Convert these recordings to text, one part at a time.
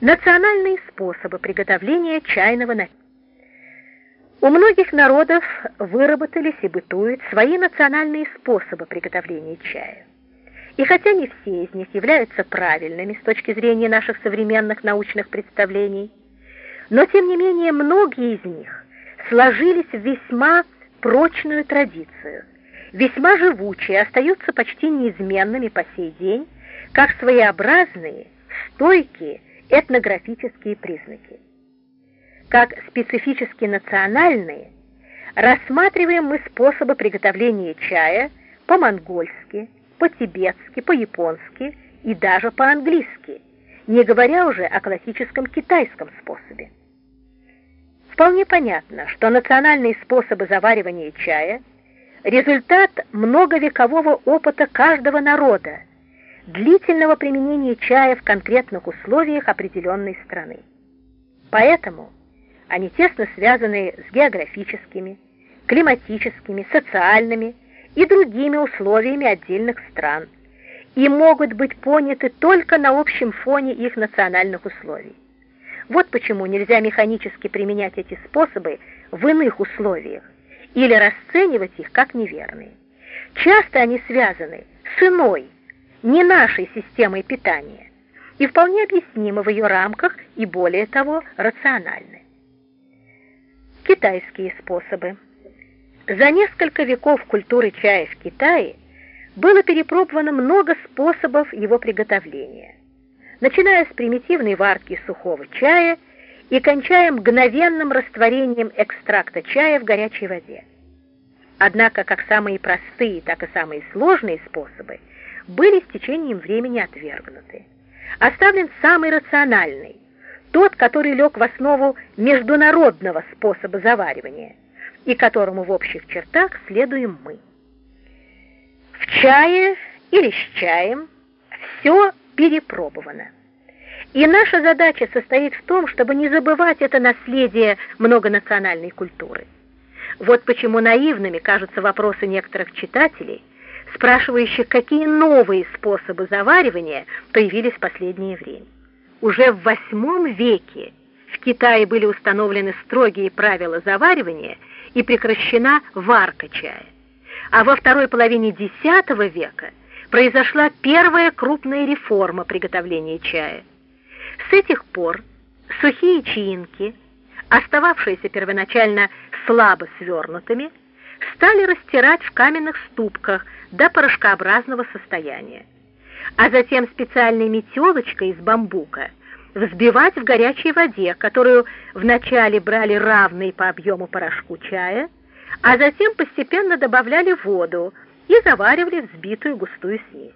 Национальные способы приготовления чайного напитка. У многих народов выработались и бытуют свои национальные способы приготовления чая. И хотя не все из них являются правильными с точки зрения наших современных научных представлений, но тем не менее многие из них сложились в весьма прочную традицию, весьма живучие, остаются почти неизменными по сей день, как своеобразные, стойкие, этнографические признаки. Как специфически национальные, рассматриваем мы способы приготовления чая по-монгольски, по-тибетски, по-японски и даже по-английски, не говоря уже о классическом китайском способе. Вполне понятно, что национальные способы заваривания чая – результат многовекового опыта каждого народа, длительного применения чая в конкретных условиях определенной страны. Поэтому они тесно связаны с географическими, климатическими, социальными и другими условиями отдельных стран и могут быть поняты только на общем фоне их национальных условий. Вот почему нельзя механически применять эти способы в иных условиях или расценивать их как неверные. Часто они связаны с иной, не нашей системой питания, и вполне объяснимы в ее рамках и, более того, рациональны. Китайские способы. За несколько веков культуры чая в Китае было перепробовано много способов его приготовления, начиная с примитивной варки сухого чая и кончая мгновенным растворением экстракта чая в горячей воде. Однако как самые простые, так и самые сложные способы – были с течением времени отвергнуты. Оставлен самый рациональный, тот, который лег в основу международного способа заваривания и которому в общих чертах следуем мы. В чае или с чаем все перепробовано. И наша задача состоит в том, чтобы не забывать это наследие многонациональной культуры. Вот почему наивными кажутся вопросы некоторых читателей, спрашивающих, какие новые способы заваривания появились в последнее время. Уже в VIII веке в Китае были установлены строгие правила заваривания и прекращена варка чая. А во второй половине X века произошла первая крупная реформа приготовления чая. С этих пор сухие чаинки, остававшиеся первоначально слабо свернутыми, стали растирать в каменных ступках до порошкообразного состояния, а затем специальной метелочкой из бамбука взбивать в горячей воде, которую вначале брали равной по объему порошку чая, а затем постепенно добавляли воду и заваривали взбитую густую смесь.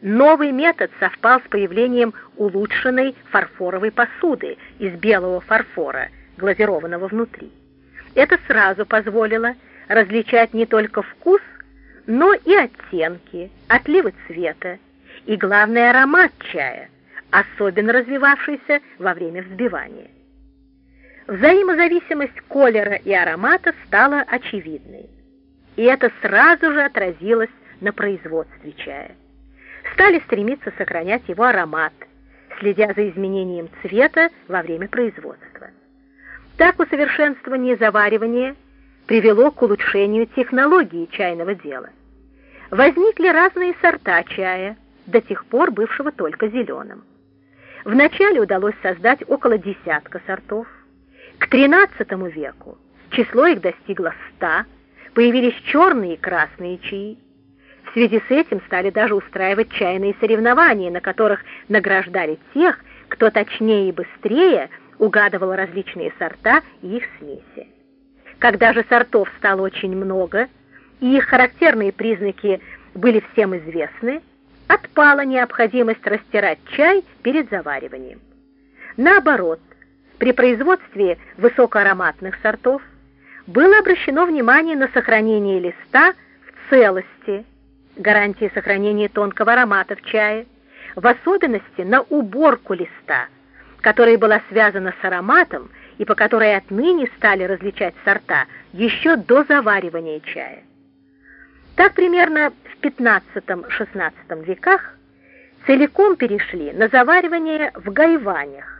Новый метод совпал с появлением улучшенной фарфоровой посуды из белого фарфора, глазированного внутри. Это сразу позволило различать не только вкус, но и оттенки, отливы цвета и, главный аромат чая, особенно развивавшийся во время взбивания. Взаимозависимость колера и аромата стала очевидной, и это сразу же отразилось на производстве чая. Стали стремиться сохранять его аромат, следя за изменением цвета во время производства. Так усовершенствование заваривания привело к улучшению технологии чайного дела. Возникли разные сорта чая, до тех пор бывшего только зеленым. Вначале удалось создать около десятка сортов. К XIII веку число их достигло ста, появились черные и красные чаи. В связи с этим стали даже устраивать чайные соревнования, на которых награждали тех, кто точнее и быстрее угадывал различные сорта и их смеси. Когда же сортов стало очень много, и их характерные признаки были всем известны, отпала необходимость растирать чай перед завариванием. Наоборот, при производстве высокоароматных сортов было обращено внимание на сохранение листа в целости, гарантии сохранения тонкого аромата в чае, в особенности на уборку листа, которая была связана с ароматом и по которой отныне стали различать сорта еще до заваривания чая. Так примерно в XV-XVI веках целиком перешли на заваривание в гайванях,